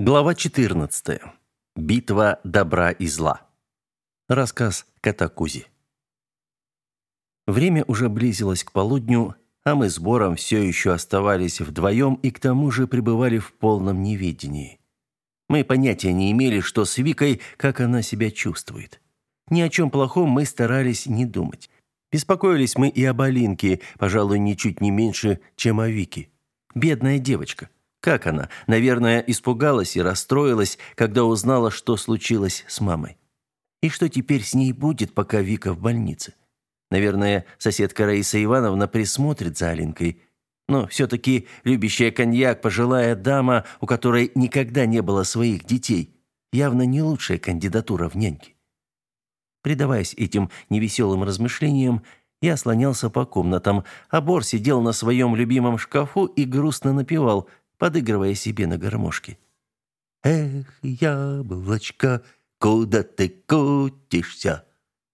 Глава 14. Битва добра и зла. Рассказ кота Кузи. Время уже близилось к полудню, а мы с Бором все еще оставались вдвоем и к тому же пребывали в полном неведении. Мы понятия не имели, что с Викой, как она себя чувствует. Ни о чем плохом мы старались не думать. Беспокоились мы и об Алинке, пожалуй, ничуть не меньше, чем о Вике. Бедная девочка. Как она? Наверное, испугалась и расстроилась, когда узнала, что случилось с мамой. И что теперь с ней будет, пока Вика в больнице? Наверное, соседка Раиса Ивановна присмотрит за Алинкой. Но все-таки любящая коньяк, пожилая дама, у которой никогда не было своих детей, явно не лучшая кандидатура в няньки. Предаваясь этим невеселым размышлениям, я слонялся по комнатам, а Бор сидел на своем любимом шкафу и грустно напевал, подыгрывая себе на гармошке. «Эх, яблочко, куда ты кутишься?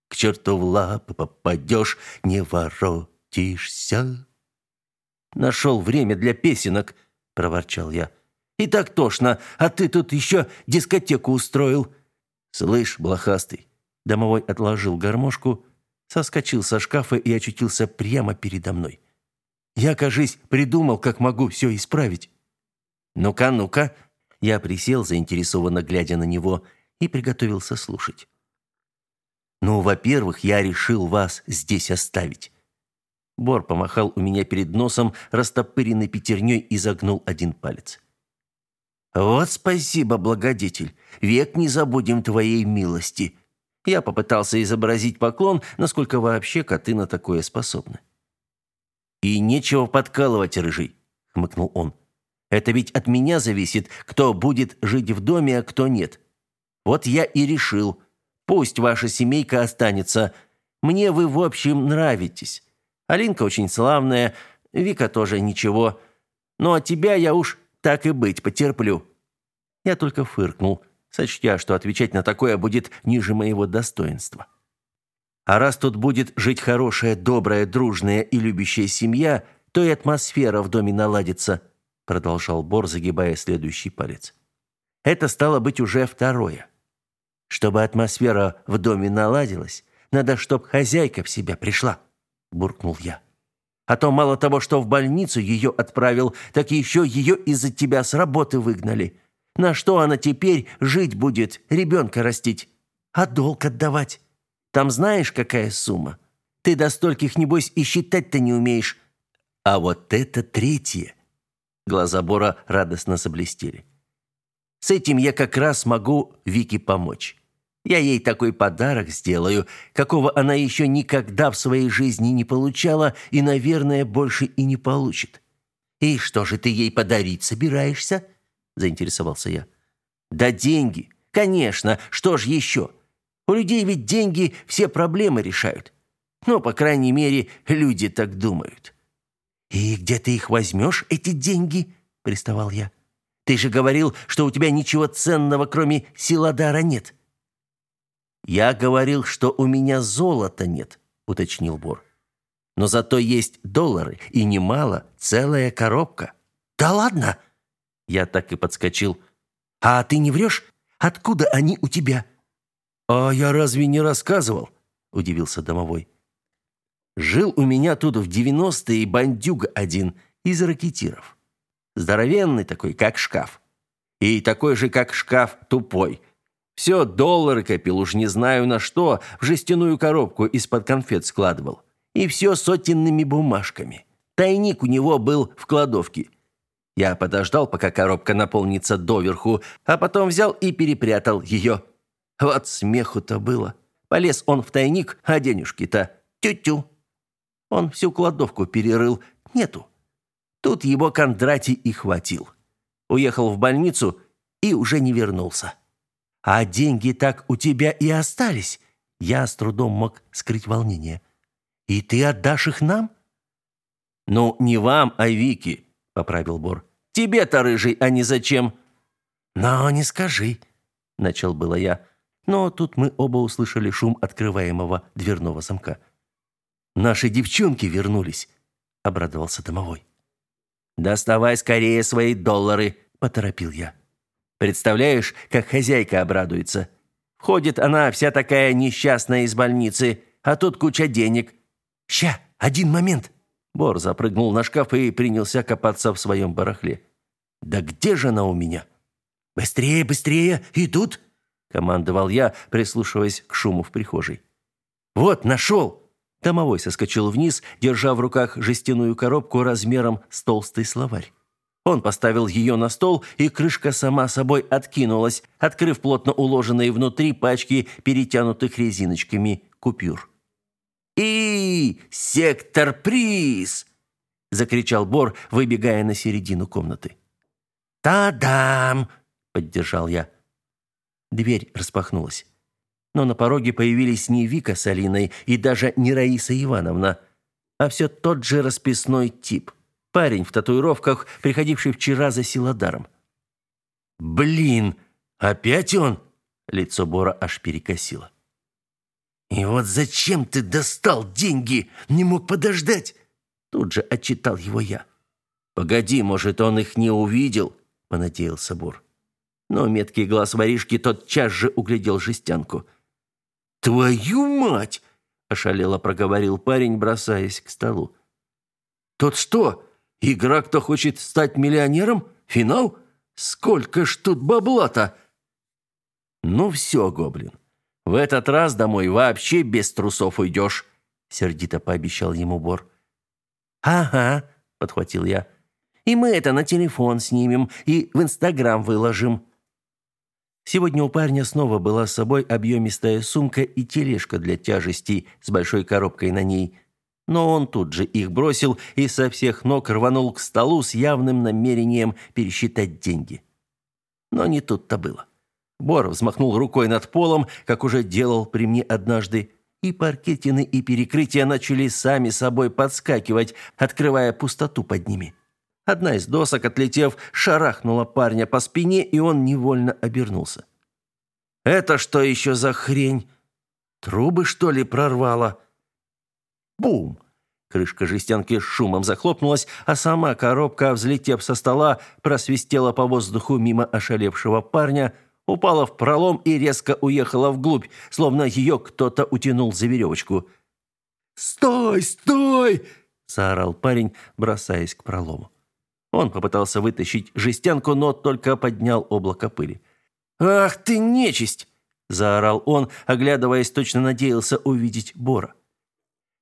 К черту в лапы попадешь, не воротишься». «Нашел время для песенок», — проворчал я. «И так тошно, а ты тут еще дискотеку устроил». «Слышь, блохастый». Домовой отложил гармошку, соскочил со шкафа и очутился прямо передо мной. «Я, кажись, придумал, как могу все исправить». «Ну-ка, ну-ка!» Я присел, заинтересованно глядя на него, и приготовился слушать. «Ну, во-первых, я решил вас здесь оставить». Бор помахал у меня перед носом, растопыренной пятерней и загнул один палец. «Вот спасибо, благодетель. Век не забудем твоей милости». Я попытался изобразить поклон, насколько вообще коты на такое способны. «И нечего подкалывать, рыжий», — хмыкнул он. Это ведь от меня зависит, кто будет жить в доме, а кто нет. Вот я и решил. Пусть ваша семейка останется. Мне вы, в общем, нравитесь. Алинка очень славная, Вика тоже ничего. Ну, а тебя я уж так и быть потерплю». Я только фыркнул, сочтя, что отвечать на такое будет ниже моего достоинства. А раз тут будет жить хорошая, добрая, дружная и любящая семья, то и атмосфера в доме наладится – продолжал Бор, загибая следующий палец. Это стало быть уже второе. Чтобы атмосфера в доме наладилась, надо, чтоб хозяйка в себя пришла, буркнул я. А то мало того, что в больницу ее отправил, так еще ее из-за тебя с работы выгнали. На что она теперь жить будет, ребенка растить? А долг отдавать? Там знаешь, какая сумма? Ты до стольких, небось, и считать-то не умеешь. А вот это третье. Глаза Бора радостно заблестели. С этим я как раз могу Вике помочь. Я ей такой подарок сделаю, какого она еще никогда в своей жизни не получала и, наверное, больше и не получит. И что же ты ей подарить собираешься? заинтересовался я. Да деньги. Конечно, что ж еще? У людей ведь деньги все проблемы решают. Ну, по крайней мере, люди так думают. «И где ты их возьмешь, эти деньги?» – приставал я. «Ты же говорил, что у тебя ничего ценного, кроме силадара, нет». «Я говорил, что у меня золота нет», – уточнил Бор. «Но зато есть доллары, и немало, целая коробка». «Да ладно!» Я так и подскочил. «А ты не врешь? Откуда они у тебя?» «А я разве не рассказывал?» – удивился домовой. Жил у меня тут в девяностые бандюга один из ракетиров. Здоровенный такой, как шкаф. И такой же, как шкаф, тупой. Все доллары копил, уж не знаю на что, в жестяную коробку из-под конфет складывал. И все сотенными бумажками. Тайник у него был в кладовке. Я подождал, пока коробка наполнится доверху, а потом взял и перепрятал ее. Вот смеху-то было. Полез он в тайник, а денежки-то тю-тю. Он всю кладовку перерыл. Нету. Тут его Кондратий и хватил. Уехал в больницу и уже не вернулся. А деньги так у тебя и остались. Я с трудом мог скрыть волнение. И ты отдашь их нам? Ну, не вам, а Вике, поправил Бор. Тебе-то рыжий, а не зачем? Но не скажи, начал было я. Но тут мы оба услышали шум открываемого дверного замка. Наши девчонки вернулись, обрадовался домовой. Доставай скорее свои доллары, поторопил я. Представляешь, как хозяйка обрадуется. Ходит она вся такая несчастная из больницы, а тут куча денег. Ща, один момент. Бор запрыгнул на шкаф и принялся копаться в своем барахле. Да где же она у меня? Быстрее, быстрее, идут, командовал я, прислушиваясь к шуму в прихожей. Вот, нашел!» Домовой соскочил вниз, держа в руках жестяную коробку размером с толстый словарь. Он поставил ее на стол, и крышка сама собой откинулась, открыв плотно уложенные внутри пачки перетянутых резиночками купюр. «И сектор приз!» – закричал Бор, выбегая на середину комнаты. «Та-дам!» – поддержал я. Дверь распахнулась но на пороге появились не Вика с Алиной и даже не Раиса Ивановна, а все тот же расписной тип. Парень в татуировках, приходивший вчера за силодаром. «Блин, опять он?» Лицо Бора аж перекосило. «И вот зачем ты достал деньги? Не мог подождать?» Тут же отчитал его я. «Погоди, может, он их не увидел?» – понадеялся Бор. Но меткий глаз воришки тотчас же углядел жестянку. «Твою мать!» – ошалело проговорил парень, бросаясь к столу. «Тот что, игра «Кто хочет стать миллионером»? Финал? Сколько ж тут бабла-то?» «Ну все, гоблин, в этот раз домой вообще без трусов уйдешь», – сердито пообещал ему Бор. «Ага», – подхватил я. «И мы это на телефон снимем и в Инстаграм выложим». Сегодня у парня снова была с собой объемистая сумка и тележка для тяжестей с большой коробкой на ней. Но он тут же их бросил и со всех ног рванул к столу с явным намерением пересчитать деньги. Но не тут-то было. Бор взмахнул рукой над полом, как уже делал при мне однажды, и паркетины и перекрытия начали сами собой подскакивать, открывая пустоту под ними. Одна из досок, отлетев, шарахнула парня по спине, и он невольно обернулся. «Это что еще за хрень? Трубы, что ли, прорвало?» Бум! Крышка жестянки шумом захлопнулась, а сама коробка, взлетев со стола, просвистела по воздуху мимо ошалевшего парня, упала в пролом и резко уехала вглубь, словно ее кто-то утянул за веревочку. «Стой, стой!» – заорал парень, бросаясь к пролому. Он попытался вытащить жестянку, но только поднял облако пыли. «Ах ты нечисть!» – заорал он, оглядываясь, точно надеялся увидеть Бора.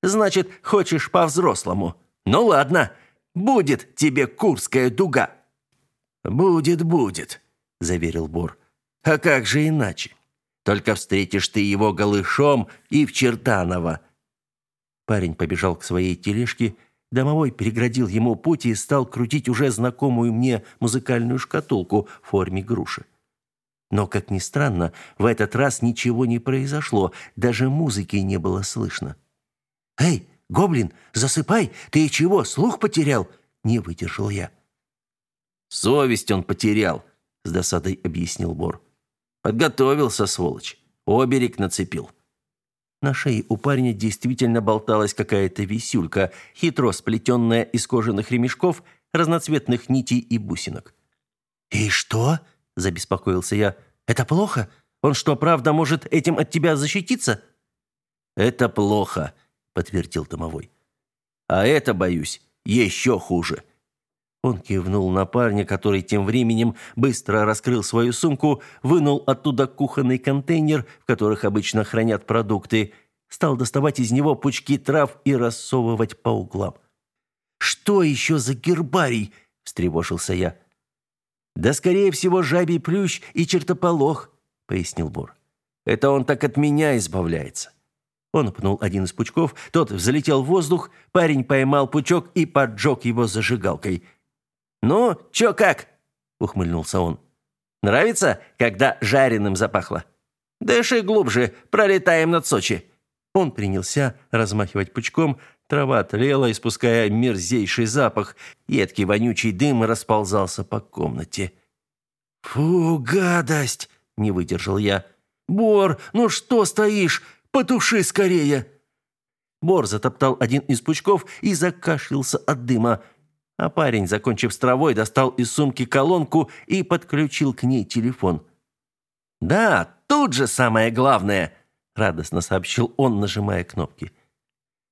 «Значит, хочешь по-взрослому? Ну ладно, будет тебе Курская дуга!» «Будет, будет», – заверил Бор. «А как же иначе? Только встретишь ты его голышом и в Чертаново». Парень побежал к своей тележке, – Домовой переградил ему путь и стал крутить уже знакомую мне музыкальную шкатулку в форме груши. Но, как ни странно, в этот раз ничего не произошло, даже музыки не было слышно. «Эй, гоблин, засыпай! Ты чего, слух потерял?» – не выдержал я. «Совесть он потерял», – с досадой объяснил Бор. «Подготовился, сволочь. Оберег нацепил». На шее у парня действительно болталась какая-то висюлька, хитро сплетенная из кожаных ремешков, разноцветных нитей и бусинок. «И что?» – забеспокоился я. «Это плохо? Он что, правда может этим от тебя защититься?» «Это плохо», – подтвердил домовой. «А это, боюсь, еще хуже». Он кивнул на парня, который тем временем быстро раскрыл свою сумку, вынул оттуда кухонный контейнер, в которых обычно хранят продукты, стал доставать из него пучки трав и рассовывать по углам. «Что еще за гербарий?» – встревожился я. «Да, скорее всего, жабий плющ и чертополох», – пояснил Бор. «Это он так от меня избавляется». Он пнул один из пучков, тот взлетел в воздух, парень поймал пучок и поджег его зажигалкой – «Ну, чё как?» – ухмыльнулся он. «Нравится, когда жареным запахло? Дыши глубже, пролетаем над Сочи». Он принялся размахивать пучком, трава тлела, испуская мерзейший запах, едкий вонючий дым расползался по комнате. «Фу, гадость!» – не выдержал я. «Бор, ну что стоишь? Потуши скорее!» Бор затоптал один из пучков и закашлялся от дыма. А парень, закончив с травой, достал из сумки колонку и подключил к ней телефон. «Да, тут же самое главное!» – радостно сообщил он, нажимая кнопки.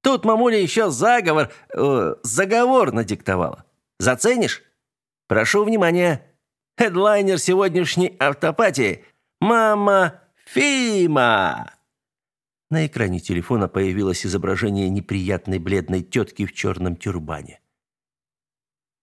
«Тут мамуля еще заговор, э, заговор надиктовала. Заценишь? Прошу внимания. Хедлайнер сегодняшней автопатии – «Мама Фима!» На экране телефона появилось изображение неприятной бледной тетки в черном тюрбане.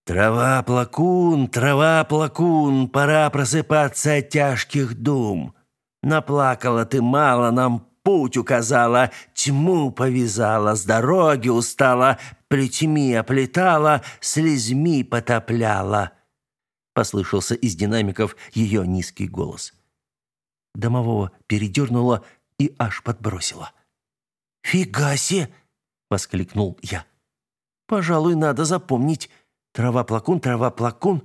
«Трава, плакун, трава, плакун, пора просыпаться от тяжких дум. Наплакала ты мало, нам путь указала, тьму повязала, с дороги устала, плетьми оплетала, слезьми потопляла». Послышался из динамиков ее низкий голос. Домового передернуло и аж подбросило. «Фига себе!» — воскликнул я. «Пожалуй, надо запомнить. Трава-плакун, трава-плакун».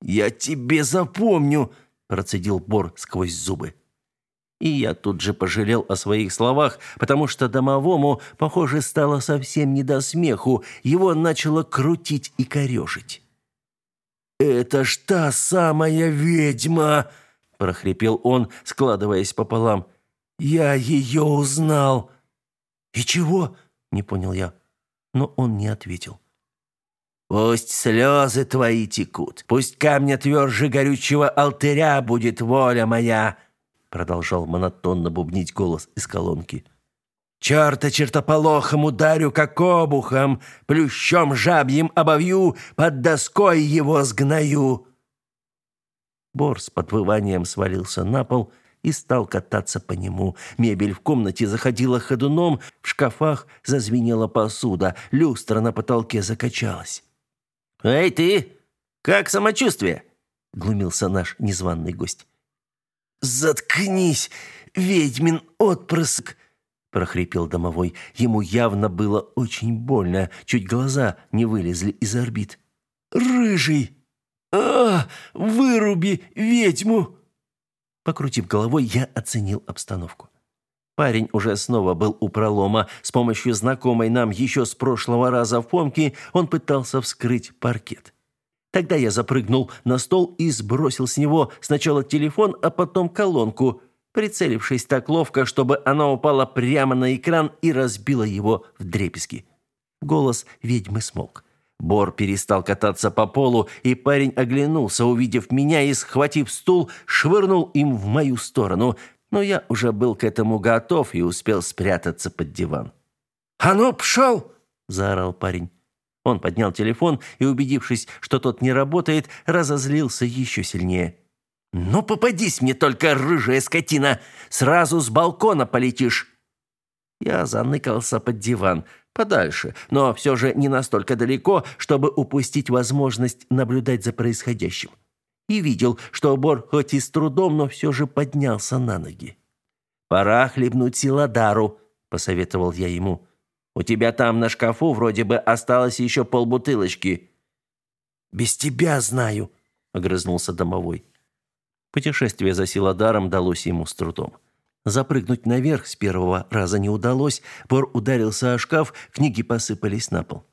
«Я тебе запомню!» — процедил Бор сквозь зубы. И я тут же пожалел о своих словах, потому что домовому, похоже, стало совсем не до смеху, его начало крутить и корежить. «Это ж та самая ведьма!» – прохрипел он, складываясь пополам. «Я ее узнал!» «И чего?» – не понял я. Но он не ответил. «Пусть слезы твои текут, пусть камня тверже горючего алтыря будет воля моя!» Продолжал монотонно бубнить голос из колонки. «Черта чертополохом ударю, как обухом, плющом жабьим обовью, под доской его сгною!» Бор с подвыванием свалился на пол и стал кататься по нему. Мебель в комнате заходила ходуном, в шкафах зазвенела посуда, люстра на потолке закачалась. «Эй, ты! Как самочувствие?» — глумился наш незваный гость. «Заткнись, ведьмин отпрыск!» — прохрипел домовой. Ему явно было очень больно, чуть глаза не вылезли из орбит. «Рыжий!» «А, выруби ведьму!» Покрутив головой, я оценил обстановку. Парень уже снова был у пролома. С помощью знакомой нам еще с прошлого раза в помке он пытался вскрыть паркет. Тогда я запрыгнул на стол и сбросил с него сначала телефон, а потом колонку, прицелившись так ловко, чтобы она упала прямо на экран и разбила его в дребезги. Голос ведьмы смолк. Бор перестал кататься по полу, и парень оглянулся, увидев меня и, схватив стул, швырнул им в мою сторону. Но я уже был к этому готов и успел спрятаться под диван. «А ну, пшел!» – заорал парень. Он поднял телефон и, убедившись, что тот не работает, разозлился еще сильнее. «Ну, попадись мне только, рыжая скотина! Сразу с балкона полетишь!» Я заныкался под диван – подальше, но все же не настолько далеко, чтобы упустить возможность наблюдать за происходящим. И видел, что Бор хоть и с трудом, но все же поднялся на ноги. «Пора хлебнуть силадару», — посоветовал я ему. «У тебя там на шкафу вроде бы осталось еще полбутылочки». «Без тебя знаю», — огрызнулся домовой. Путешествие за силадаром далось ему с трудом. Запрыгнуть наверх с первого раза не удалось. Бор ударился о шкаф, книги посыпались на пол.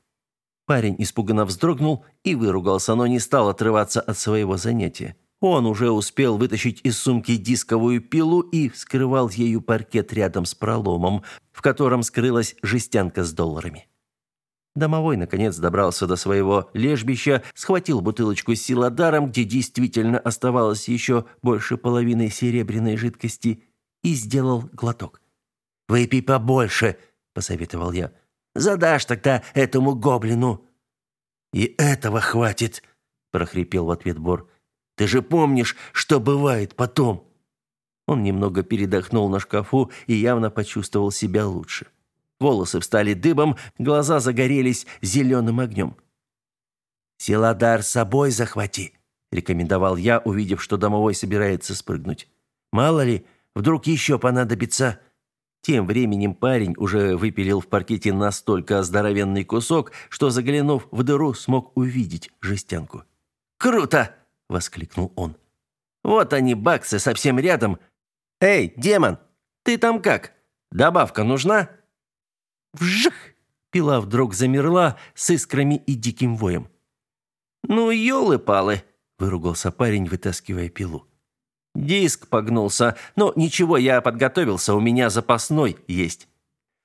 Парень испуганно вздрогнул и выругался, но не стал отрываться от своего занятия. Он уже успел вытащить из сумки дисковую пилу и вскрывал ею паркет рядом с проломом, в котором скрылась жестянка с долларами. Домовой, наконец, добрался до своего лежбища, схватил бутылочку с силадаром, где действительно оставалось еще больше половины серебряной жидкости, и сделал глоток. «Выпей побольше», — посоветовал я. «Задашь тогда этому гоблину». «И этого хватит», — прохрипел в ответ Бор. «Ты же помнишь, что бывает потом». Он немного передохнул на шкафу и явно почувствовал себя лучше. Волосы встали дыбом, глаза загорелись зеленым огнем. «Силадар с собой захвати», — рекомендовал я, увидев, что домовой собирается спрыгнуть. «Мало ли, Вдруг еще понадобится...» Тем временем парень уже выпилил в паркете настолько здоровенный кусок, что, заглянув в дыру, смог увидеть жестянку. «Круто!» — воскликнул он. «Вот они, баксы, совсем рядом. Эй, демон, ты там как? Добавка нужна?» Вжих! Пила вдруг замерла с искрами и диким воем. «Ну, елы-палы!» – выругался парень, вытаскивая пилу. «Диск погнулся. Но ничего, я подготовился, у меня запасной есть».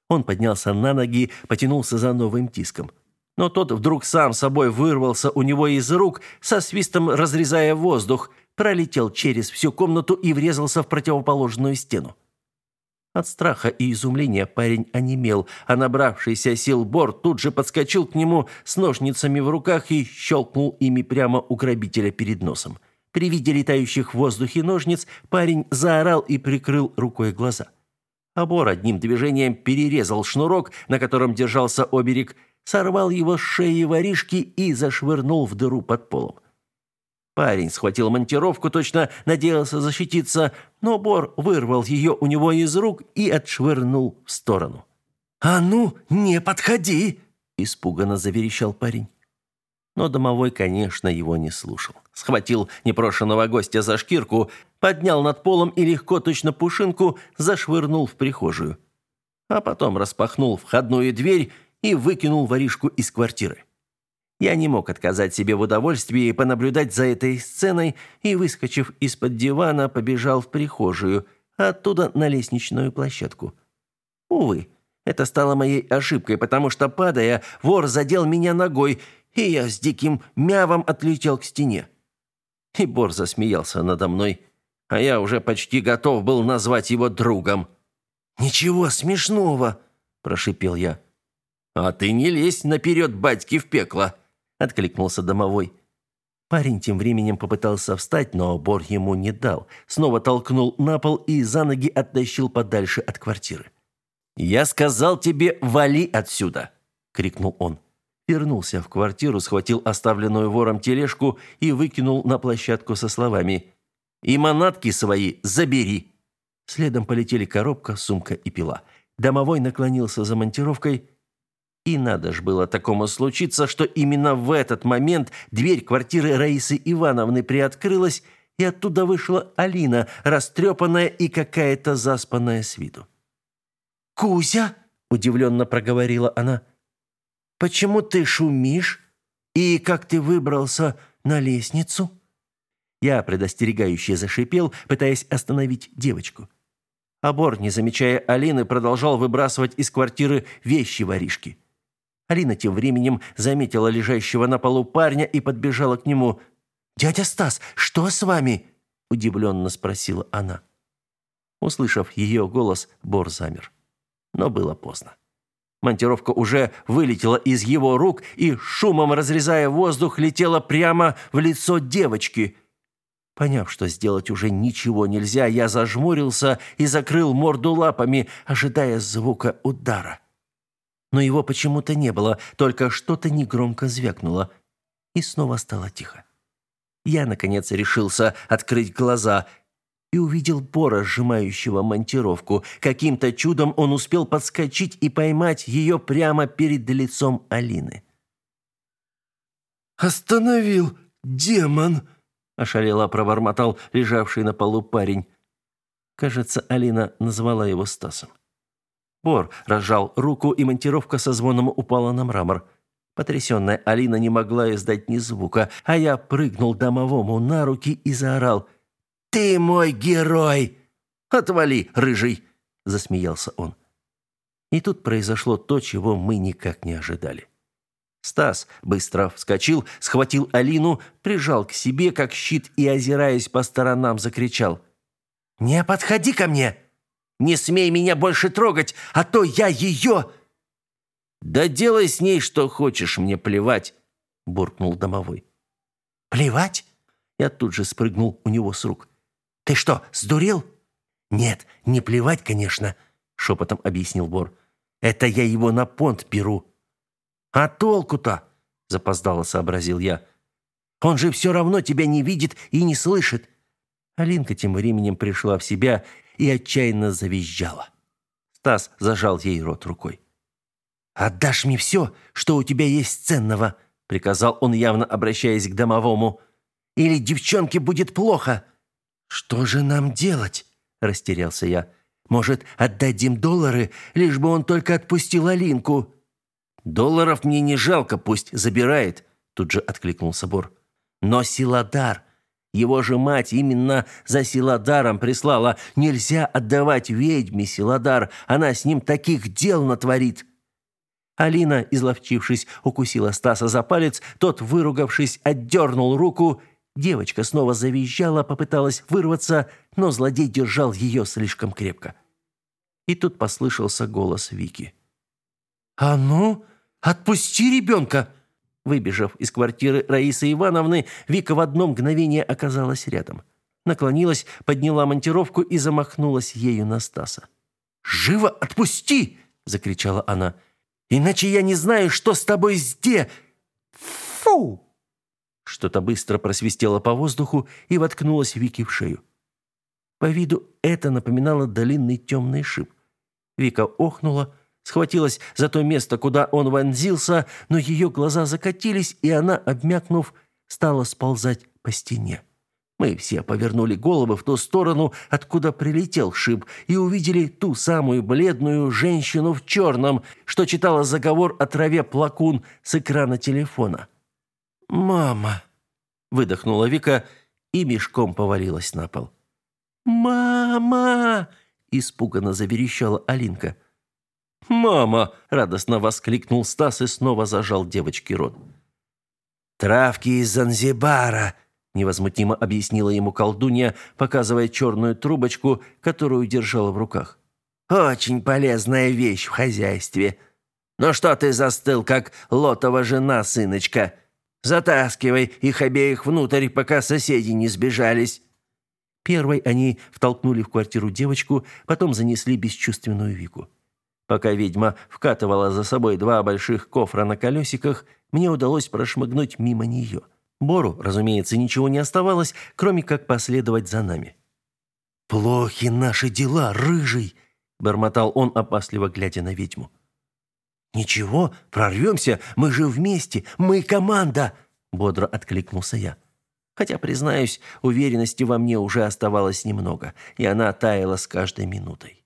Он поднялся на ноги, потянулся за новым диском. Но тот вдруг сам собой вырвался у него из рук, со свистом разрезая воздух, пролетел через всю комнату и врезался в противоположную стену. От страха и изумления парень онемел, а набравшийся сил Бор тут же подскочил к нему с ножницами в руках и щелкнул ими прямо у грабителя перед носом. При виде летающих в воздухе ножниц парень заорал и прикрыл рукой глаза. А Бор одним движением перерезал шнурок, на котором держался оберег, сорвал его с шеи воришки и зашвырнул в дыру под полом. Парень схватил монтировку, точно надеялся защититься, но Бор вырвал ее у него из рук и отшвырнул в сторону. «А ну, не подходи!» – испуганно заверещал парень. Но домовой, конечно, его не слушал. Схватил непрошенного гостя за шкирку, поднял над полом и легко, точно пушинку, зашвырнул в прихожую. А потом распахнул входную дверь и выкинул воришку из квартиры. Я не мог отказать себе в удовольствии понаблюдать за этой сценой и, выскочив из-под дивана, побежал в прихожую, оттуда на лестничную площадку. Увы, это стало моей ошибкой, потому что, падая, вор задел меня ногой, и я с диким мявом отлетел к стене. И Бор засмеялся надо мной, а я уже почти готов был назвать его другом. «Ничего смешного!» – прошипел я. «А ты не лезь наперед батьки в пекло!» откликнулся домовой. Парень тем временем попытался встать, но Бор ему не дал. Снова толкнул на пол и за ноги оттащил подальше от квартиры. «Я сказал тебе, вали отсюда!» — крикнул он. Вернулся в квартиру, схватил оставленную вором тележку и выкинул на площадку со словами «И манатки свои забери!» Следом полетели коробка, сумка и пила. Домовой наклонился за монтировкой и надо ж было такому случиться, что именно в этот момент дверь квартиры Раисы Ивановны приоткрылась, и оттуда вышла Алина, растрепанная и какая-то заспанная с виду. «Кузя?» – удивленно проговорила она. «Почему ты шумишь? И как ты выбрался на лестницу?» Я предостерегающе зашипел, пытаясь остановить девочку. Абор, не замечая Алины, продолжал выбрасывать из квартиры вещи воришки. Алина тем временем заметила лежащего на полу парня и подбежала к нему. «Дядя Стас, что с вами?» – удивленно спросила она. Услышав ее голос, Бор замер. Но было поздно. Монтировка уже вылетела из его рук и, шумом разрезая воздух, летела прямо в лицо девочки. Поняв, что сделать уже ничего нельзя, я зажмурился и закрыл морду лапами, ожидая звука удара но его почему-то не было, только что-то негромко звякнуло, и снова стало тихо. Я, наконец, решился открыть глаза и увидел Бора, сжимающего монтировку. Каким-то чудом он успел подскочить и поймать ее прямо перед лицом Алины. «Остановил, демон!» – ошалело пробормотал лежавший на полу парень. Кажется, Алина назвала его Стасом. Бор разжал руку, и монтировка со звоном упала на мрамор. Потрясенная Алина не могла издать ни звука, а я прыгнул домовому на руки и заорал. «Ты мой герой!» «Отвали, рыжий!» – засмеялся он. И тут произошло то, чего мы никак не ожидали. Стас быстро вскочил, схватил Алину, прижал к себе, как щит, и, озираясь по сторонам, закричал. «Не подходи ко мне!» Не смей меня больше трогать, а то я ее...» «Да делай с ней что хочешь, мне плевать», — буркнул домовой. «Плевать?» Я тут же спрыгнул у него с рук. «Ты что, сдурел?» «Нет, не плевать, конечно», — шепотом объяснил Бор. «Это я его на понт беру». «А толку-то?» — запоздало сообразил я. «Он же все равно тебя не видит и не слышит». Алинка тем временем пришла в себя и отчаянно завизжала. Стас зажал ей рот рукой. «Отдашь мне все, что у тебя есть ценного», — приказал он, явно обращаясь к домовому. «Или девчонке будет плохо». «Что же нам делать?» — растерялся я. «Может, отдадим доллары, лишь бы он только отпустил Алинку?» «Долларов мне не жалко, пусть забирает», тут же откликнулся Бор. «Но Силадар, его же мать именно за Силадаром прислала. Нельзя отдавать ведьме Силадар, она с ним таких дел натворит». Алина, изловчившись, укусила Стаса за палец, тот, выругавшись, отдернул руку. Девочка снова завизжала, попыталась вырваться, но злодей держал ее слишком крепко. И тут послышался голос Вики. «А ну, отпусти ребенка!» Выбежав из квартиры Раисы Ивановны, Вика в одно мгновение оказалась рядом. Наклонилась, подняла монтировку и замахнулась ею на Стаса. «Живо отпусти!» – закричала она. «Иначе я не знаю, что с тобой сде...» «Фу!» Что-то быстро просвистело по воздуху и воткнулось Вике в шею. По виду это напоминало длинный темный шип. Вика охнула, схватилась за то место, куда он вонзился, но ее глаза закатились, и она, обмякнув, стала сползать по стене. Мы все повернули головы в ту сторону, откуда прилетел шип, и увидели ту самую бледную женщину в черном, что читала заговор о траве плакун с экрана телефона. «Мама!» – выдохнула Вика и мешком повалилась на пол. «Мама!» – испуганно заверещала Алинка – «Мама!» – радостно воскликнул Стас и снова зажал девочке рот. «Травки из Занзибара!» – невозмутимо объяснила ему колдунья, показывая черную трубочку, которую держала в руках. «Очень полезная вещь в хозяйстве. Но что ты застыл, как лотова жена, сыночка? Затаскивай их обеих внутрь, пока соседи не сбежались». Первой они втолкнули в квартиру девочку, потом занесли бесчувственную Вику. Пока ведьма вкатывала за собой два больших кофра на колесиках, мне удалось прошмыгнуть мимо нее. Бору, разумеется, ничего не оставалось, кроме как последовать за нами. «Плохи наши дела, рыжий!» – бормотал он, опасливо глядя на ведьму. «Ничего, прорвемся, мы же вместе, мы команда!» – бодро откликнулся я. Хотя, признаюсь, уверенности во мне уже оставалось немного, и она таяла с каждой минутой.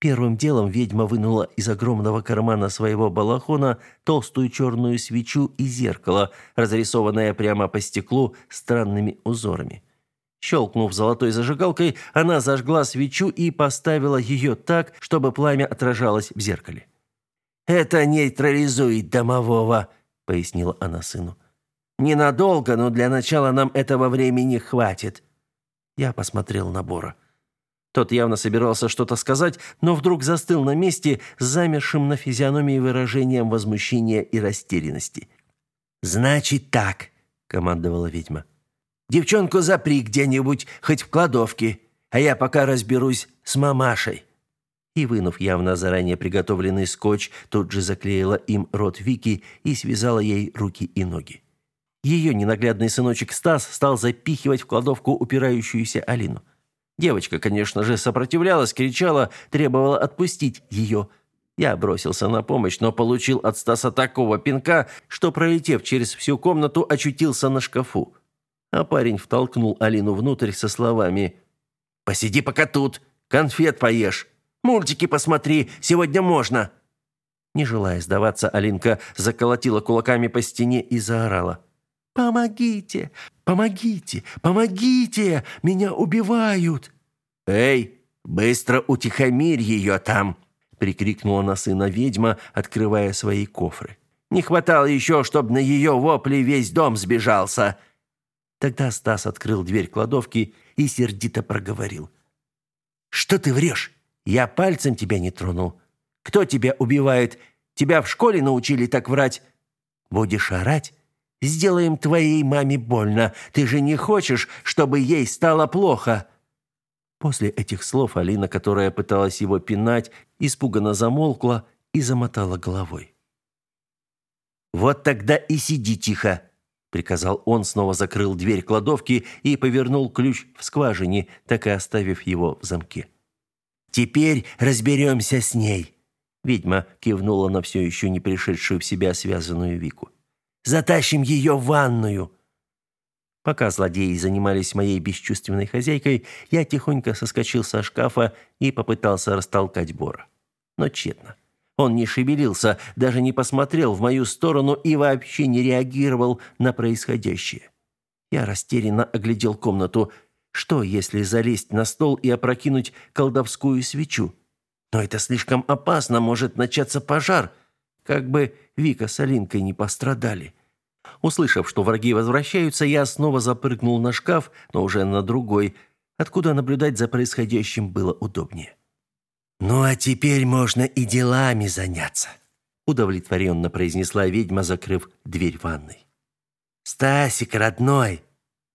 Первым делом ведьма вынула из огромного кармана своего балахона толстую черную свечу и зеркало, разрисованное прямо по стеклу странными узорами. Щелкнув золотой зажигалкой, она зажгла свечу и поставила ее так, чтобы пламя отражалось в зеркале. «Это нейтрализует домового», — пояснила она сыну. «Ненадолго, но для начала нам этого времени хватит». Я посмотрел на Бора. Тот явно собирался что-то сказать, но вдруг застыл на месте с замершим на физиономии выражением возмущения и растерянности. «Значит так», — командовала ведьма. «Девчонку запри где-нибудь, хоть в кладовке, а я пока разберусь с мамашей». И, вынув явно заранее приготовленный скотч, тут же заклеила им рот Вики и связала ей руки и ноги. Ее ненаглядный сыночек Стас стал запихивать в кладовку упирающуюся Алину. Девочка, конечно же, сопротивлялась, кричала, требовала отпустить ее. Я бросился на помощь, но получил от Стаса такого пинка, что, пролетев через всю комнату, очутился на шкафу. А парень втолкнул Алину внутрь со словами «Посиди пока тут, конфет поешь, мультики посмотри, сегодня можно». Не желая сдаваться, Алинка заколотила кулаками по стене и заорала. «Помогите! Помогите! Помогите! Меня убивают!» «Эй, быстро утихомирь ее там!» прикрикнула на сына ведьма, открывая свои кофры. «Не хватало еще, чтобы на ее вопли весь дом сбежался!» Тогда Стас открыл дверь кладовки и сердито проговорил. «Что ты врешь? Я пальцем тебя не тронул. Кто тебя убивает? Тебя в школе научили так врать? Будешь орать? Сделаем твоей маме больно. Ты же не хочешь, чтобы ей стало плохо?» После этих слов Алина, которая пыталась его пинать, испуганно замолкла и замотала головой. «Вот тогда и сиди тихо», — приказал он, снова закрыл дверь кладовки и повернул ключ в скважине, так и оставив его в замке. «Теперь разберемся с ней», — ведьма кивнула на все еще не пришедшую в себя связанную Вику. Затащим ее в ванную!» Пока злодеи занимались моей бесчувственной хозяйкой, я тихонько соскочил со шкафа и попытался растолкать Бора. Но тщетно. Он не шевелился, даже не посмотрел в мою сторону и вообще не реагировал на происходящее. Я растерянно оглядел комнату. Что, если залезть на стол и опрокинуть колдовскую свечу? Но это слишком опасно, может начаться пожар. Как бы Вика с Алинкой не пострадали. Услышав, что враги возвращаются, я снова запрыгнул на шкаф, но уже на другой, откуда наблюдать за происходящим было удобнее. «Ну а теперь можно и делами заняться», — удовлетворенно произнесла ведьма, закрыв дверь ванной. «Стасик, родной,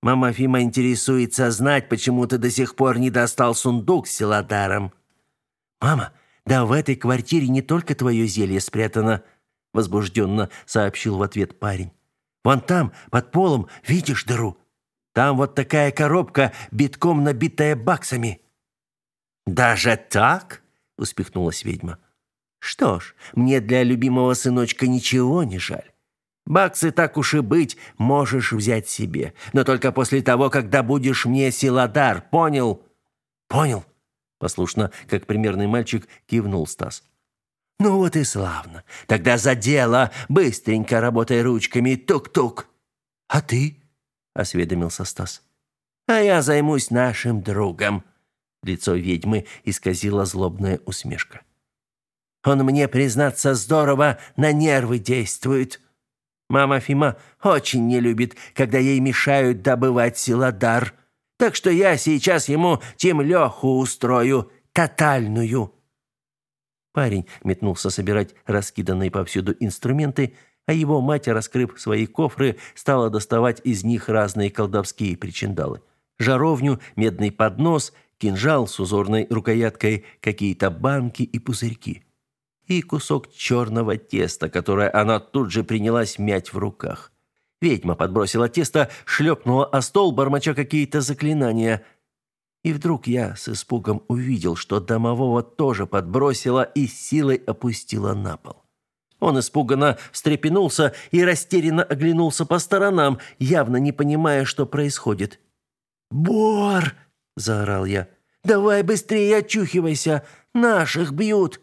мама Фима интересуется знать, почему ты до сих пор не достал сундук с селодаром». «Мама, да в этой квартире не только твое зелье спрятано», — возбужденно сообщил в ответ парень. «Вон там, под полом, видишь дыру? Там вот такая коробка, битком набитая баксами». «Даже так?» — успехнулась ведьма. «Что ж, мне для любимого сыночка ничего не жаль. Баксы, так уж и быть, можешь взять себе, но только после того, когда будешь мне силадар, понял?» «Понял», — послушно, как примерный мальчик, кивнул Стас. «Ну вот и славно. Тогда за дело. Быстренько работай ручками. Тук-тук». «А ты?» осведомился Стас. А я займусь нашим другом. Лицо ведьмы исказила злобная усмешка. Он мне, признаться, здорово на нервы действует. Мама Фима очень не любит, когда ей мешают добывать силадар. Так что я сейчас ему темлеху устрою, тотальную. Парень метнулся собирать раскиданные повсюду инструменты, а его мать, раскрыв свои кофры, стала доставать из них разные колдовские причиндалы. Жаровню, медный поднос, кинжал с узорной рукояткой, какие-то банки и пузырьки. И кусок черного теста, которое она тут же принялась мять в руках. Ведьма подбросила тесто, шлепнула о стол, бормоча какие-то заклинания. И вдруг я с испугом увидел, что домового тоже подбросила и силой опустила на пол. Он испуганно встрепенулся и растерянно оглянулся по сторонам, явно не понимая, что происходит. «Бор!» – заорал я. «Давай быстрее очухивайся! Наших бьют!»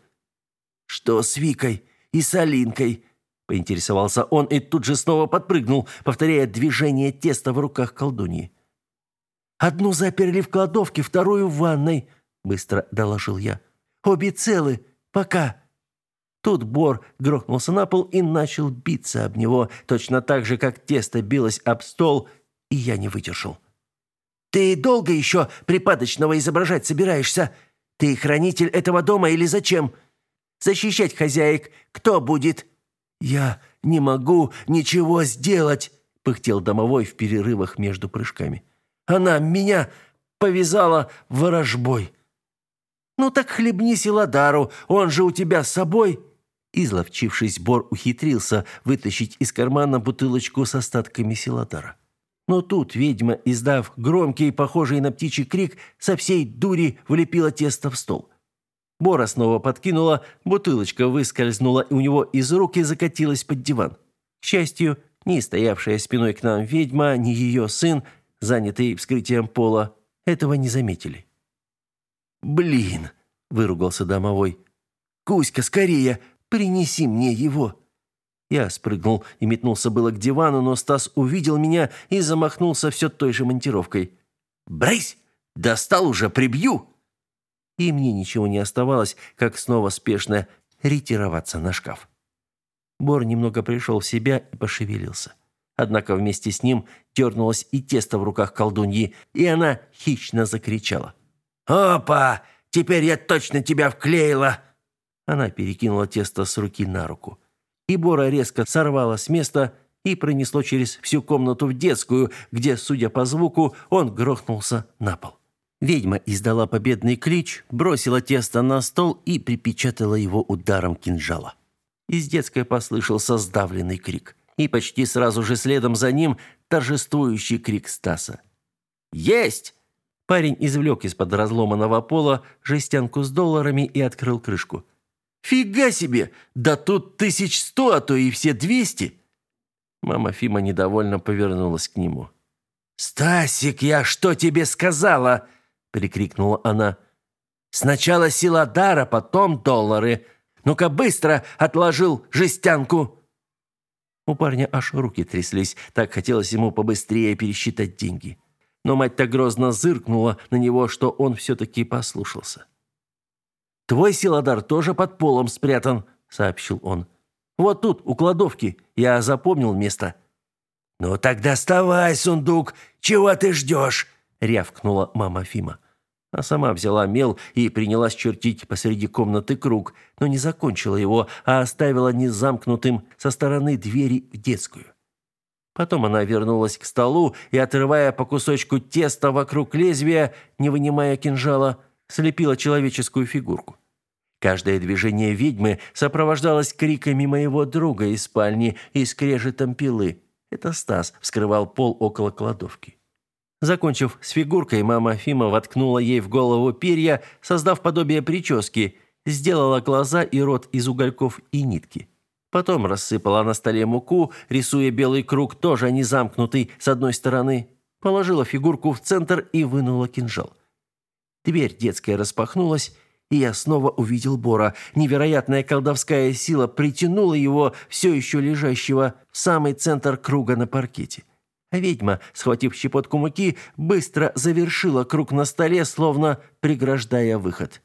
«Что с Викой и с Алинкой?» – поинтересовался он и тут же снова подпрыгнул, повторяя движение теста в руках колдуньи. «Одну заперли в кладовке, вторую в ванной», – быстро доложил я. «Обе целы. Пока». Тут Бор грохнулся на пол и начал биться об него, точно так же, как тесто билось об стол, и я не выдержал. «Ты долго еще припадочного изображать собираешься? Ты хранитель этого дома или зачем? Защищать хозяек кто будет?» «Я не могу ничего сделать», — пыхтел домовой в перерывах между прыжками. «Она меня повязала ворожбой». «Ну так хлебни Силадару, он же у тебя с собой». Изловчившись, Бор ухитрился вытащить из кармана бутылочку с остатками селатара. Но тут ведьма, издав громкий, похожий на птичий крик, со всей дури влепила тесто в стол. Бора снова подкинула, бутылочка выскользнула у него из рук и закатилась под диван. К счастью, ни стоявшая спиной к нам ведьма, ни ее сын, занятый вскрытием пола, этого не заметили. «Блин!» – выругался домовой. «Кузька, скорее! Принеси мне его!» Я спрыгнул и метнулся было к дивану, но Стас увидел меня и замахнулся все той же монтировкой. «Брысь! Достал уже, прибью!» И мне ничего не оставалось, как снова спешно ретироваться на шкаф. Бор немного пришел в себя и пошевелился. Однако вместе с ним дернулось и тесто в руках колдуньи, и она хищно закричала. «Опа! Теперь я точно тебя вклеила!» Она перекинула тесто с руки на руку. И Бора резко сорвала с места и пронесло через всю комнату в детскую, где, судя по звуку, он грохнулся на пол. Ведьма издала победный клич, бросила тесто на стол и припечатала его ударом кинжала. Из детской послышался сдавленный крик. И почти сразу же следом за ним торжествующий крик Стаса. «Есть!» Парень извлек из-под разломанного пола жестянку с долларами и открыл крышку. «Фига себе! Да тут тысяч сто, а то и все двести!» Мама Фима недовольно повернулась к нему. «Стасик, я что тебе сказала?» – прикрикнула она. «Сначала сила дара, потом доллары. Ну-ка быстро отложил жестянку!» У парня аж руки тряслись, так хотелось ему побыстрее пересчитать деньги. Но мать так грозно зыркнула на него, что он все-таки послушался. «Твой силадар тоже под полом спрятан», — сообщил он. «Вот тут, у кладовки. Я запомнил место». «Ну так доставай сундук. Чего ты ждешь?» — рявкнула мама Фима. А сама взяла мел и принялась чертить посреди комнаты круг, но не закончила его, а оставила незамкнутым со стороны двери в детскую. Потом она вернулась к столу и, отрывая по кусочку теста вокруг лезвия, не вынимая кинжала, слепила человеческую фигурку. Каждое движение ведьмы сопровождалось криками моего друга из спальни и скрежетом пилы. Это Стас вскрывал пол около кладовки. Закончив с фигуркой, мама Фима воткнула ей в голову перья, создав подобие прически, сделала глаза и рот из угольков и нитки. Потом рассыпала на столе муку, рисуя белый круг, тоже незамкнутый с одной стороны, положила фигурку в центр и вынула кинжал. Дверь детская распахнулась, и я снова увидел Бора. Невероятная колдовская сила притянула его, все еще лежащего, в самый центр круга на паркете. А ведьма, схватив щепотку муки, быстро завершила круг на столе, словно преграждая выход.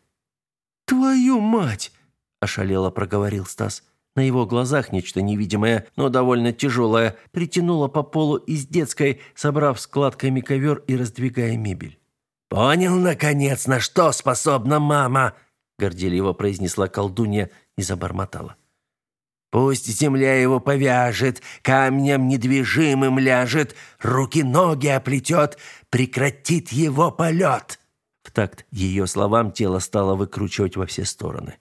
«Твою мать!» – ошалело проговорил Стас. На его глазах нечто невидимое, но довольно тяжелое, притянуло по полу из детской, собрав складками ковер и раздвигая мебель. «Понял, наконец, на что способна мама!» – горделиво произнесла колдунья и забормотала. Пусть земля его повяжет, камнем недвижимым ляжет, руки-ноги оплетет, прекратит его полет». В такт ее словам тело стало выкручивать во все стороны.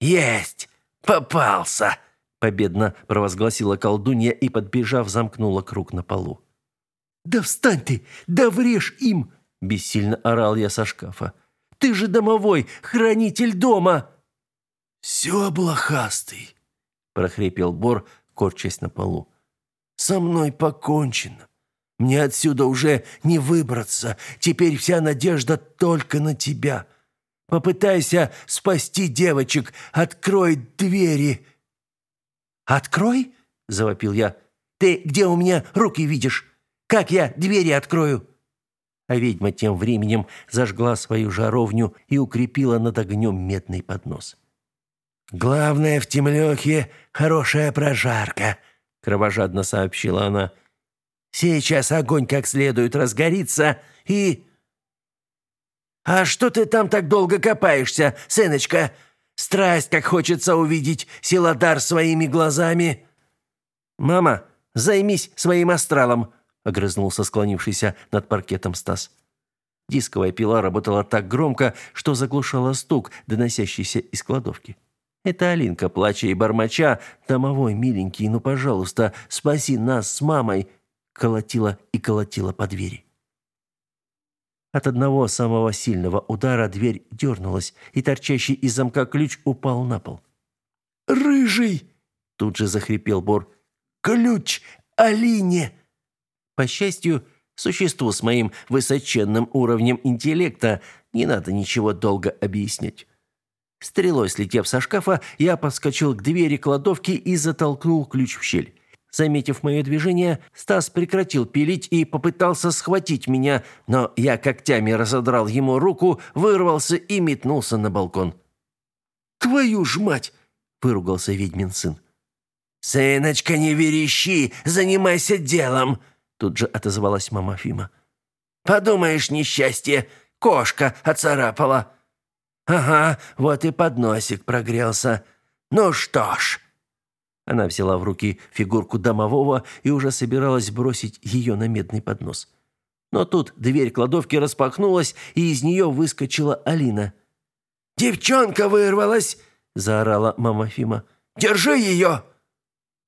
«Есть! Попался!» Победно провозгласила колдунья и, подбежав, замкнула круг на полу. «Да встань ты! Да врежь им!» Бессильно орал я со шкафа. «Ты же домовой, хранитель дома!» «Все блохастый!» Прохрипел Бор, корчась на полу. Со мной покончено. Мне отсюда уже не выбраться. Теперь вся надежда только на тебя. Попытайся спасти девочек. Открой двери. Открой? завопил я. Ты где у меня руки видишь? Как я двери открою? А ведьма тем временем зажгла свою жаровню и укрепила над огнем медный поднос. «Главное в темлёхе хорошая прожарка», — кровожадно сообщила она. «Сейчас огонь как следует разгорится и...» «А что ты там так долго копаешься, сыночка? Страсть, как хочется увидеть Силадар своими глазами!» «Мама, займись своим астралом!» — огрызнулся склонившийся над паркетом Стас. Дисковая пила работала так громко, что заглушала стук, доносящийся из кладовки. Это Алинка, плача и бормоча, «Домовой, миленький, ну, пожалуйста, спаси нас с мамой!» колотила и колотила по двери. От одного самого сильного удара дверь дернулась, и торчащий из замка ключ упал на пол. «Рыжий!» – тут же захрипел Бор. «Ключ Алине!» По счастью, существу с моим высоченным уровнем интеллекта не надо ничего долго объяснять. Стрелой слетев со шкафа, я подскочил к двери кладовки и затолкнул ключ в щель. Заметив мое движение, Стас прекратил пилить и попытался схватить меня, но я когтями разодрал ему руку, вырвался и метнулся на балкон. «Твою ж мать!» – выругался ведьмин сын. «Сыночка, не верещи, занимайся делом!» – тут же отозвалась мама Фима. «Подумаешь, несчастье, кошка оцарапала!» «Ага, вот и подносик прогрелся. Ну что ж». Она взяла в руки фигурку домового и уже собиралась бросить ее на медный поднос. Но тут дверь кладовки распахнулась, и из нее выскочила Алина. «Девчонка вырвалась!» – заорала мама Фима. «Держи ее!»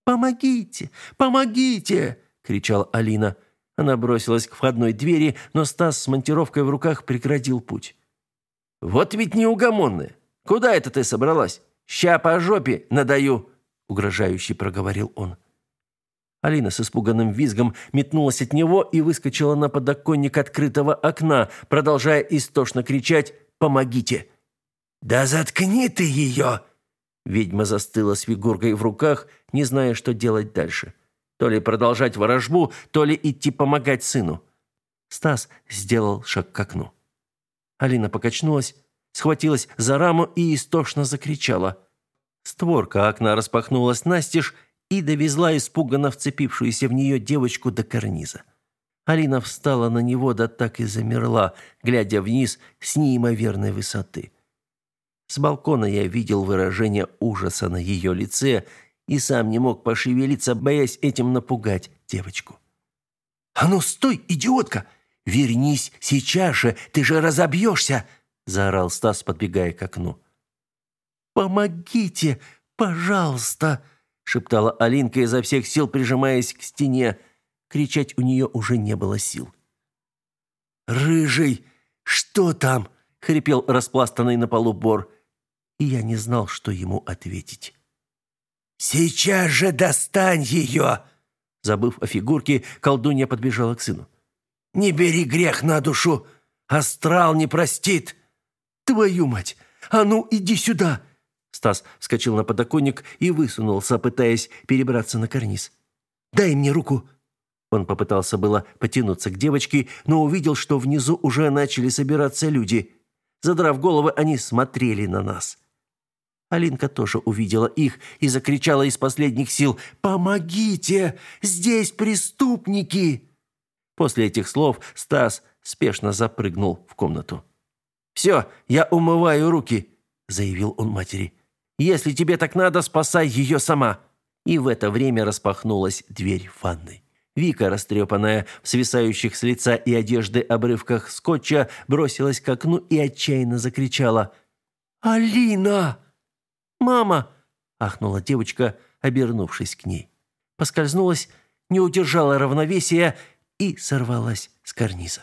«Помогите! Помогите!» – кричала Алина. Она бросилась к входной двери, но Стас с монтировкой в руках преградил путь. «Вот ведь неугомонная! Куда это ты собралась? Ща по жопе надаю!» — угрожающе проговорил он. Алина с испуганным визгом метнулась от него и выскочила на подоконник открытого окна, продолжая истошно кричать «Помогите!». «Да заткни ты ее!» Ведьма застыла с фигуркой в руках, не зная, что делать дальше. То ли продолжать ворожбу, то ли идти помогать сыну. Стас сделал шаг к окну. Алина покачнулась, схватилась за раму и истошно закричала. Створка окна распахнулась настежь и довезла испуганно вцепившуюся в нее девочку до карниза. Алина встала на него, да так и замерла, глядя вниз с неимоверной высоты. С балкона я видел выражение ужаса на ее лице и сам не мог пошевелиться, боясь этим напугать девочку. «А ну стой, идиотка! Вернись сейчас же, ты же разобьешься!» заорал Стас, подбегая к окну. «Помогите, пожалуйста!» шептала Алинка изо всех сил, прижимаясь к стене. Кричать у нее уже не было сил. «Рыжий, что там?» — хрипел распластанный на полу Бор. И я не знал, что ему ответить. «Сейчас же достань ее!» Забыв о фигурке, колдунья подбежала к сыну. «Не бери грех на душу! Астрал не простит!» «Твою мать! А ну, иди сюда!» Стас вскочил на подоконник и высунулся, пытаясь перебраться на карниз. «Дай мне руку!» Он попытался было потянуться к девочке, но увидел, что внизу уже начали собираться люди. Задрав головы, они смотрели на нас. Алинка тоже увидела их и закричала из последних сил «Помогите! Здесь преступники!» После этих слов Стас спешно запрыгнул в комнату. «Все, я умываю руки», — заявил он матери. «Если тебе так надо, спасай ее сама». И в это время распахнулась дверь ванной. Вика, растрепанная, в свисающих с лица и одежды обрывках скотча, бросилась к окну и отчаянно закричала. «Алина!» «Мама!» – ахнула девочка, обернувшись к ней. Поскользнулась, не удержала равновесия и сорвалась с карниза.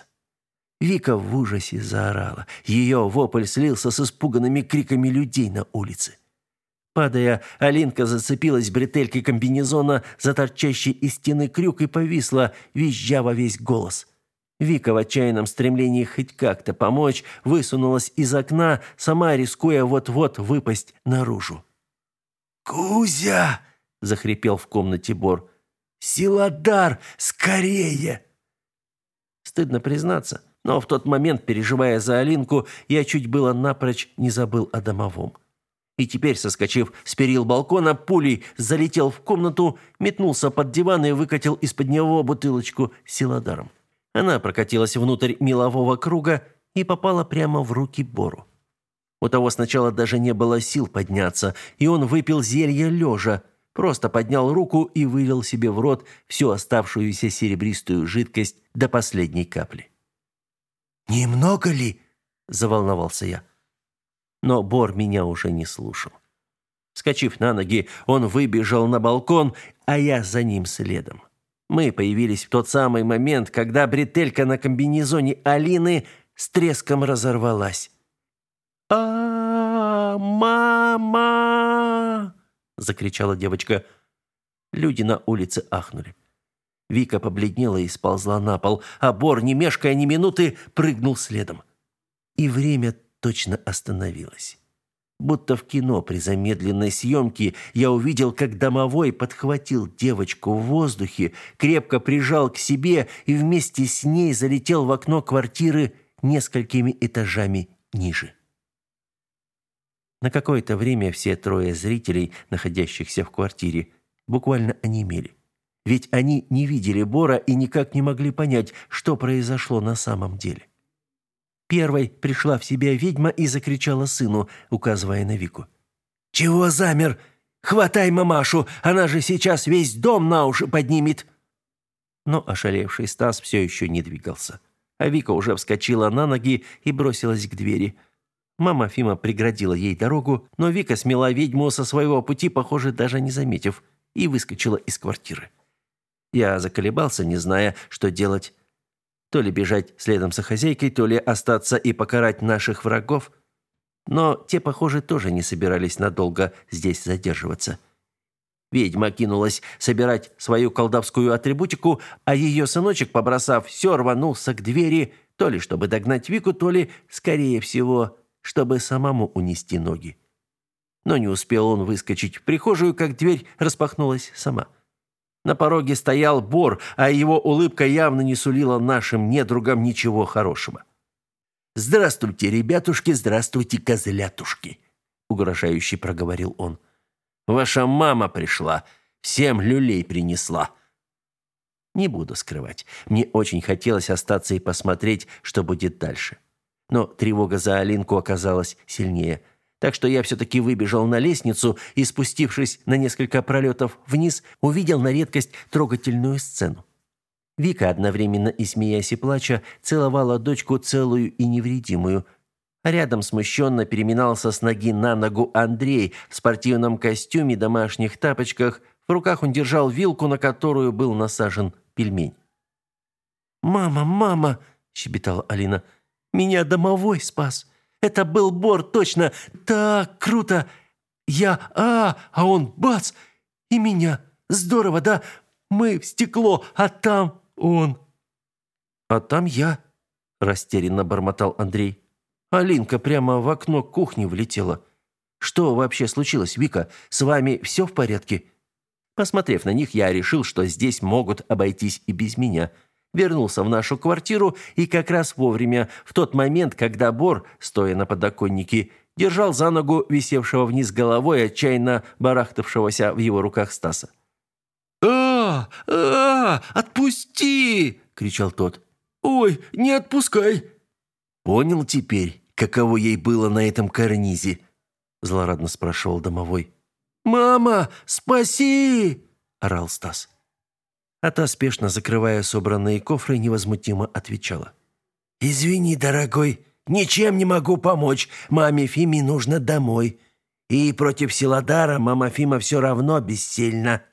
Вика в ужасе заорала. Ее вопль слился с испуганными криками людей на улице. Падая, Алинка зацепилась бретелькой комбинезона за торчащий из стены крюк и повисла, визжа во весь голос. Вика в отчаянном стремлении хоть как-то помочь высунулась из окна, сама рискуя вот-вот выпасть наружу. «Кузя!» – захрипел в комнате Бор. «Силадар, скорее!» Стыдно признаться, но в тот момент, переживая за Алинку, я чуть было напрочь не забыл о домовом. И теперь, соскочив с перил балкона, пулей залетел в комнату, метнулся под диван и выкатил из-под него бутылочку силадаром. Она прокатилась внутрь мелового круга и попала прямо в руки Бору. У того сначала даже не было сил подняться, и он выпил зелье лежа, просто поднял руку и вылил себе в рот всю оставшуюся серебристую жидкость до последней капли. «Немного ли?» – заволновался я. Но Бор меня уже не слушал. Скочив на ноги, он выбежал на балкон, а я за ним следом. Мы появились в тот самый момент, когда бретелька на комбинезоне Алины с треском разорвалась. а мама!» – закричала девочка. Люди на улице ахнули. Вика побледнела и сползла на пол, а Бор, не мешкая ни минуты, прыгнул следом. И время точно остановилась. Будто в кино при замедленной съемке я увидел, как домовой подхватил девочку в воздухе, крепко прижал к себе и вместе с ней залетел в окно квартиры несколькими этажами ниже. На какое-то время все трое зрителей, находящихся в квартире, буквально онемели. Ведь они не видели Бора и никак не могли понять, что произошло на самом деле. Первой пришла в себя ведьма и закричала сыну, указывая на Вику. «Чего замер? Хватай мамашу, она же сейчас весь дом на уши поднимет!» Но ошалевший Стас все еще не двигался. А Вика уже вскочила на ноги и бросилась к двери. Мама Фима преградила ей дорогу, но Вика смела ведьму со своего пути, похоже, даже не заметив, и выскочила из квартиры. Я заколебался, не зная, что делать. То ли бежать следом за хозяйкой, то ли остаться и покарать наших врагов. Но те, похоже, тоже не собирались надолго здесь задерживаться. Ведьма кинулась собирать свою колдовскую атрибутику, а ее сыночек, побросав все, рванулся к двери, то ли чтобы догнать Вику, то ли, скорее всего, чтобы самому унести ноги. Но не успел он выскочить в прихожую, как дверь распахнулась сама. На пороге стоял Бор, а его улыбка явно не сулила нашим недругам ничего хорошего. «Здравствуйте, ребятушки, здравствуйте, козлятушки!» — угрожающе проговорил он. «Ваша мама пришла, всем люлей принесла». Не буду скрывать, мне очень хотелось остаться и посмотреть, что будет дальше. Но тревога за Алинку оказалась сильнее — так что я все-таки выбежал на лестницу и, спустившись на несколько пролетов вниз, увидел на редкость трогательную сцену. Вика, одновременно и смеясь и плача, целовала дочку целую и невредимую, а рядом смущенно переминался с ноги на ногу Андрей в спортивном костюме, домашних тапочках. В руках он держал вилку, на которую был насажен пельмень. «Мама, мама!» – щебетала Алина. «Меня домовой спас!» Это был Бор, точно. Так круто. Я, а, а он бац, и меня. Здорово, да? Мы в стекло, а там он. А там я, растерянно бормотал Андрей. Алинка прямо в окно кухни влетела. Что вообще случилось, Вика? С вами все в порядке? Посмотрев на них, я решил, что здесь могут обойтись и без меня вернулся в нашу квартиру и как раз вовремя, в тот момент, когда Бор, стоя на подоконнике, держал за ногу висевшего вниз головой отчаянно барахтавшегося в его руках Стаса. «А, а, отпусти!» – кричал тот. «Ой, не отпускай!» «Понял теперь, каково ей было на этом карнизе?» – злорадно спрашивал домовой. «Мама, спаси!» – орал Стас а та, спешно закрывая собранные кофры, невозмутимо отвечала. «Извини, дорогой, ничем не могу помочь. Маме Фиме нужно домой. И против Силадара мама Фима все равно бессильна.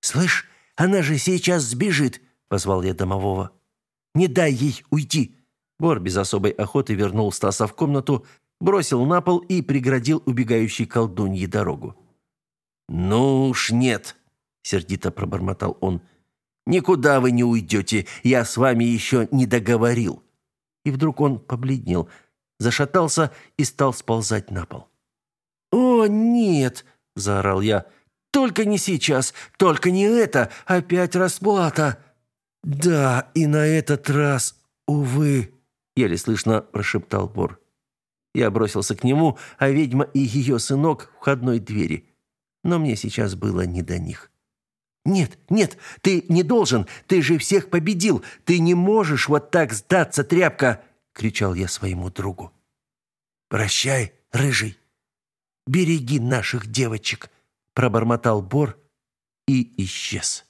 Слышь, она же сейчас сбежит», — позвал я домового. «Не дай ей уйти». Бор без особой охоты вернул Стаса в комнату, бросил на пол и преградил убегающей колдунье дорогу. «Ну уж нет», — сердито пробормотал он, — Никуда вы не уйдете, я с вами еще не договорил». И вдруг он побледнел, зашатался и стал сползать на пол. «О, нет!» – заорал я. «Только не сейчас, только не это, опять расплата!» «Да, и на этот раз, увы!» – еле слышно прошептал Бор. Я бросился к нему, а ведьма и ее сынок – входной двери. Но мне сейчас было не до них. «Нет, нет, ты не должен, ты же всех победил, ты не можешь вот так сдаться, тряпка!» — кричал я своему другу. «Прощай, рыжий, береги наших девочек!» — пробормотал Бор и исчез.